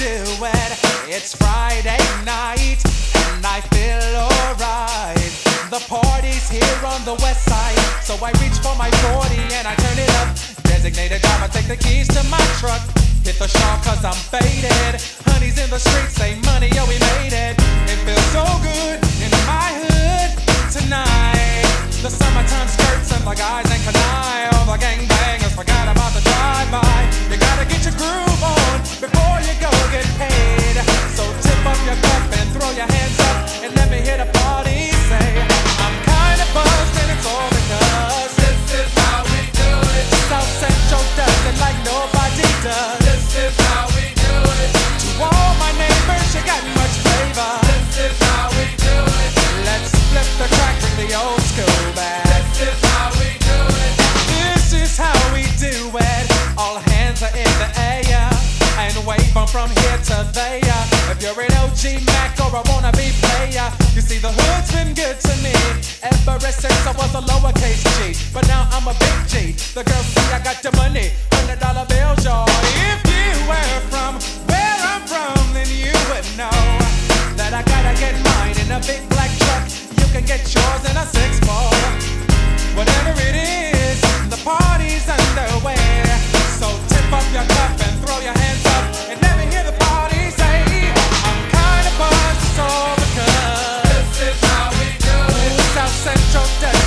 do it. It's Friday night and I feel alright. The party's here on the west side, so I reach for my 40 and I turn it up. Designated driver, take the keys to my truck. Hit the shop cause I'm faded. Honey's in the street. From here to there. If you're an OG Mac or a wannabe player, you see the hood's been good to me ever since I was a lowercase G. But now I'm a big G. The girls see I got the money, hundred dollar bills, y'all. If you were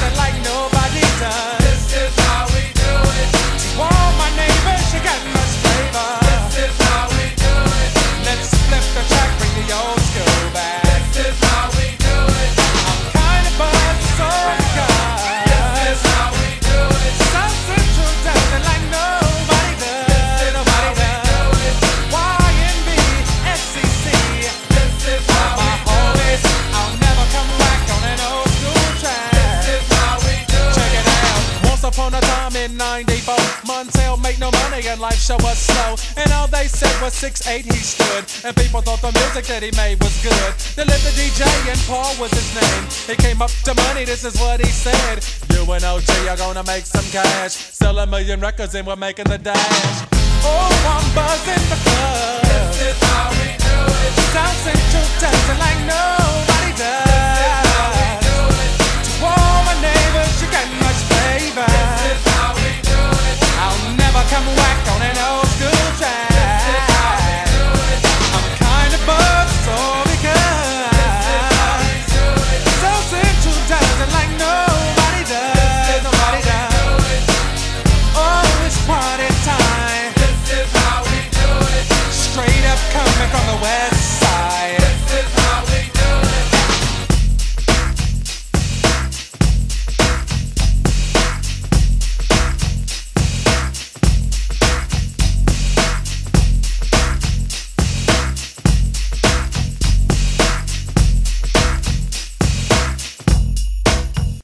It like nobody does. In 94, Montell made no money and life show was slow. And all they said was 6'8 he stood. And people thought the music that he made was good. They lived the DJ and Paul was his name. He came up to money, this is what he said. You and OG are gonna make some cash. Sell a million records and we're making the dash. Oh, I'm buzzing because this